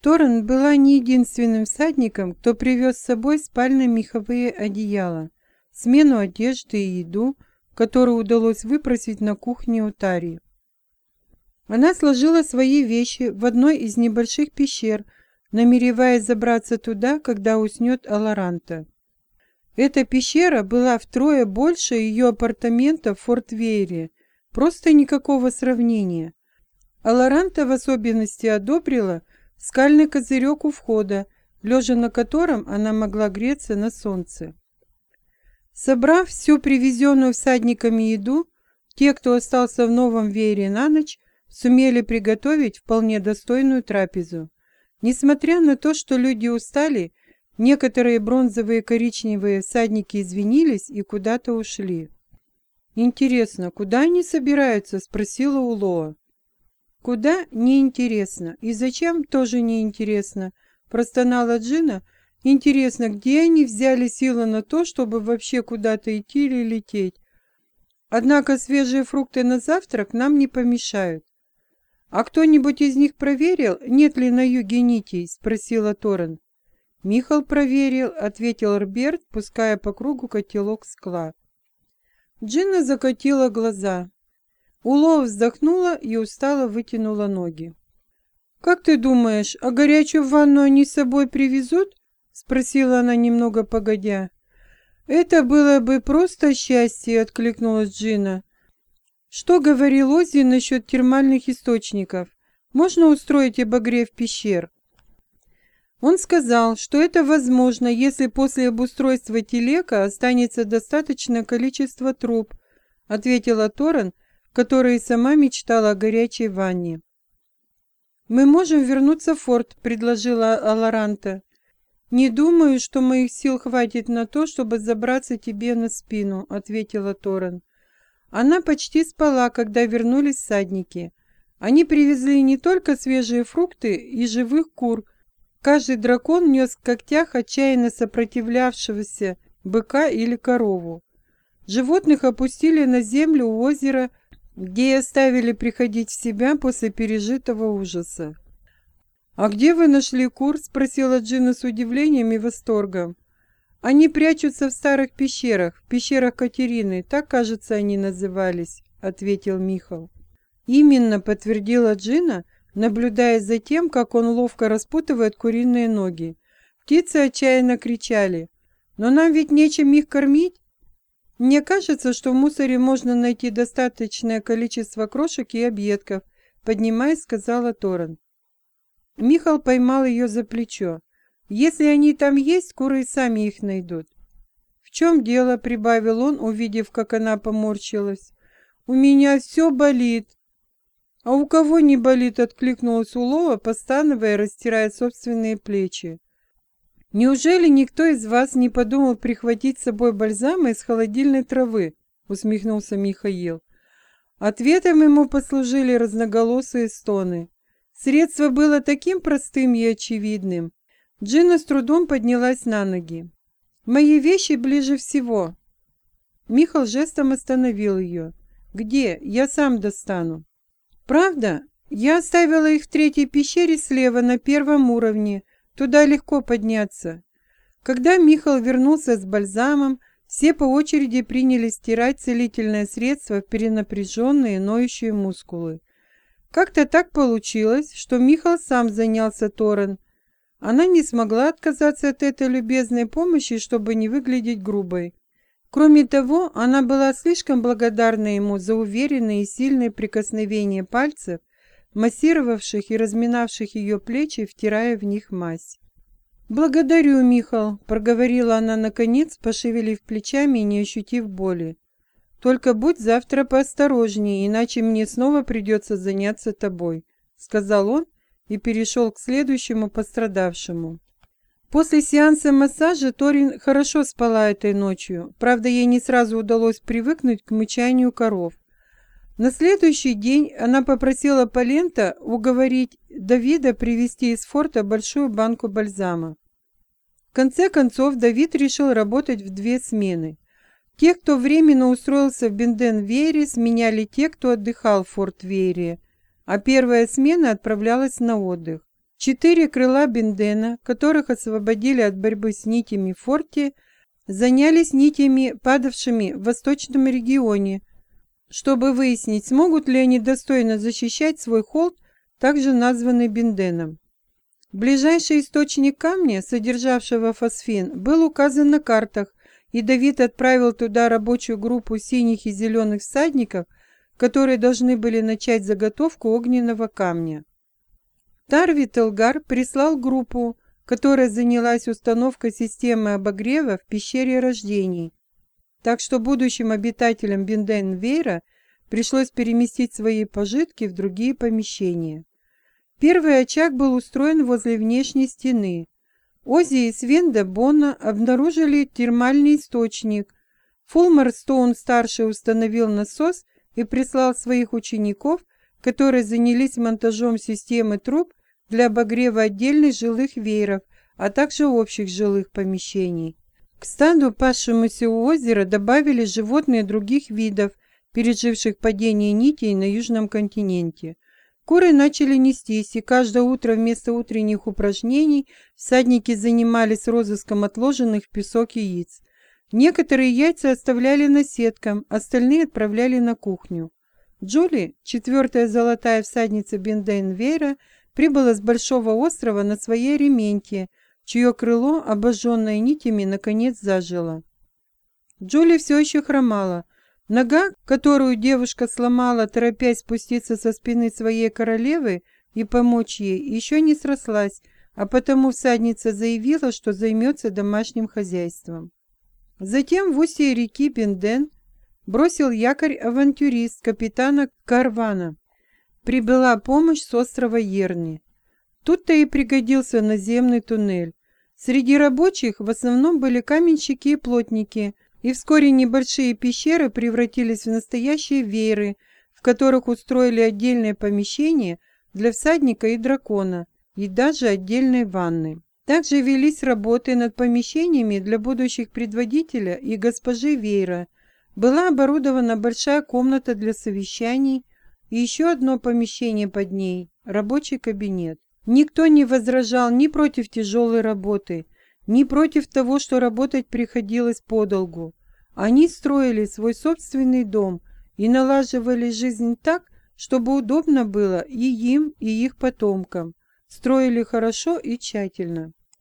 Торрен была не единственным всадником, кто привез с собой спально-меховые одеяла, смену одежды и еду, которую удалось выпросить на кухне у Тари. Она сложила свои вещи в одной из небольших пещер, намереваясь забраться туда, когда уснет Аларанта. Эта пещера была втрое больше ее апартаментов в Форт-Вейре, просто никакого сравнения. Аларанта в особенности одобрила скальный козырек у входа, лежа на котором она могла греться на солнце. Собрав всю привезенную всадниками еду, те, кто остался в Новом Веере на ночь, сумели приготовить вполне достойную трапезу. Несмотря на то, что люди устали, некоторые бронзовые коричневые всадники извинились и куда-то ушли. «Интересно, куда они собираются?» — спросила Улоа. «Куда? Неинтересно. И зачем? Тоже неинтересно», — простонала Джина. «Интересно, где они взяли силы на то, чтобы вообще куда-то идти или лететь? Однако свежие фрукты на завтрак нам не помешают. «А кто-нибудь из них проверил, нет ли на юге нитей?» — спросила Торрен. «Михал проверил», — ответил Рберт, пуская по кругу котелок скла. Джинна закатила глаза. Улов вздохнула и устало вытянула ноги. «Как ты думаешь, а горячую ванну они с собой привезут?» — спросила она немного погодя. «Это было бы просто счастье», — откликнулась Джина. Что говорил Оззи насчет термальных источников? Можно устроить обогрев пещер? Он сказал, что это возможно, если после обустройства телека останется достаточное количество труб, ответила Торрен, которая сама мечтала о горячей ванне. «Мы можем вернуться в форт», — предложила Аларанта. «Не думаю, что моих сил хватит на то, чтобы забраться тебе на спину», — ответила Торрен. Она почти спала, когда вернулись всадники. Они привезли не только свежие фрукты и живых кур. Каждый дракон нес в когтях отчаянно сопротивлявшегося быка или корову. Животных опустили на землю у озера, где оставили приходить в себя после пережитого ужаса. «А где вы нашли кур?» – спросила Джина с удивлением и восторгом. Они прячутся в старых пещерах, в пещерах Катерины, так, кажется, они назывались, ответил Михал. Именно, подтвердила Джина, наблюдая за тем, как он ловко распутывает куриные ноги. Птицы отчаянно кричали. «Но нам ведь нечем их кормить?» «Мне кажется, что в мусоре можно найти достаточное количество крошек и объедков», поднимаясь, сказала Торрен. Михал поймал ее за плечо. Если они там есть, куры сами их найдут. «В чем дело?» — прибавил он, увидев, как она поморщилась. «У меня все болит». «А у кого не болит?» — откликнулась Улова, постановая растирая собственные плечи. «Неужели никто из вас не подумал прихватить с собой бальзама из холодильной травы?» — усмехнулся Михаил. Ответом ему послужили разноголосые стоны. Средство было таким простым и очевидным. Джина с трудом поднялась на ноги. «Мои вещи ближе всего». Михал жестом остановил ее. «Где? Я сам достану». «Правда? Я оставила их в третьей пещере слева на первом уровне. Туда легко подняться». Когда Михал вернулся с бальзамом, все по очереди принялись стирать целительное средство в перенапряженные ноющие мускулы. Как-то так получилось, что Михал сам занялся Торрен, она не смогла отказаться от этой любезной помощи, чтобы не выглядеть грубой. Кроме того, она была слишком благодарна ему за уверенные и сильные прикосновения пальцев, массировавших и разминавших ее плечи, втирая в них мазь. «Благодарю, Михал», — проговорила она наконец, пошевелив плечами и не ощутив боли. «Только будь завтра поосторожнее, иначе мне снова придется заняться тобой», — сказал он, и перешел к следующему пострадавшему. После сеанса массажа Торин хорошо спала этой ночью, правда, ей не сразу удалось привыкнуть к мычанию коров. На следующий день она попросила Полента уговорить Давида привезти из форта большую банку бальзама. В конце концов, Давид решил работать в две смены. Те, кто временно устроился в Бенден-Вейре, сменяли те, кто отдыхал в Форт-Вейре, а первая смена отправлялась на отдых. Четыре крыла Бендена, которых освободили от борьбы с нитями в форте, занялись нитями, падавшими в восточном регионе, чтобы выяснить, смогут ли они достойно защищать свой холд, также названный Бенденом. Ближайший источник камня, содержавшего фосфин, был указан на картах, и Давид отправил туда рабочую группу синих и зеленых всадников, которые должны были начать заготовку огненного камня. Тарви Телгар прислал группу, которая занялась установкой системы обогрева в пещере рождений, так что будущим обитателям Бинден-Вейра пришлось переместить свои пожитки в другие помещения. Первый очаг был устроен возле внешней стены. Ози и Свенда Бонна обнаружили термальный источник. Фулмар Стоун-старший установил насос и прислал своих учеников, которые занялись монтажом системы труб для обогрева отдельных жилых вееров, а также общих жилых помещений. К стаду, пасшемуся у озера, добавили животные других видов, переживших падение нитей на южном континенте. Куры начали нестись, и каждое утро вместо утренних упражнений всадники занимались розыском отложенных в песок яиц. Некоторые яйца оставляли на сеткам, остальные отправляли на кухню. Джули, четвертая золотая всадница Бендейн-Вейра, прибыла с большого острова на своей ременте, чье крыло, обожженное нитями, наконец зажило. Джули все еще хромала. Нога, которую девушка сломала, торопясь спуститься со спины своей королевы и помочь ей, еще не срослась, а потому всадница заявила, что займется домашним хозяйством. Затем в устье реки Бенден бросил якорь авантюрист капитана Карвана. Прибыла помощь с острова Ерни. Тут-то и пригодился наземный туннель. Среди рабочих в основном были каменщики и плотники, и вскоре небольшие пещеры превратились в настоящие вееры, в которых устроили отдельное помещение для всадника и дракона, и даже отдельной ванны. Также велись работы над помещениями для будущих предводителя и госпожи Вейра. Была оборудована большая комната для совещаний и еще одно помещение под ней – рабочий кабинет. Никто не возражал ни против тяжелой работы, ни против того, что работать приходилось подолгу. Они строили свой собственный дом и налаживали жизнь так, чтобы удобно было и им, и их потомкам. Строили хорошо и тщательно.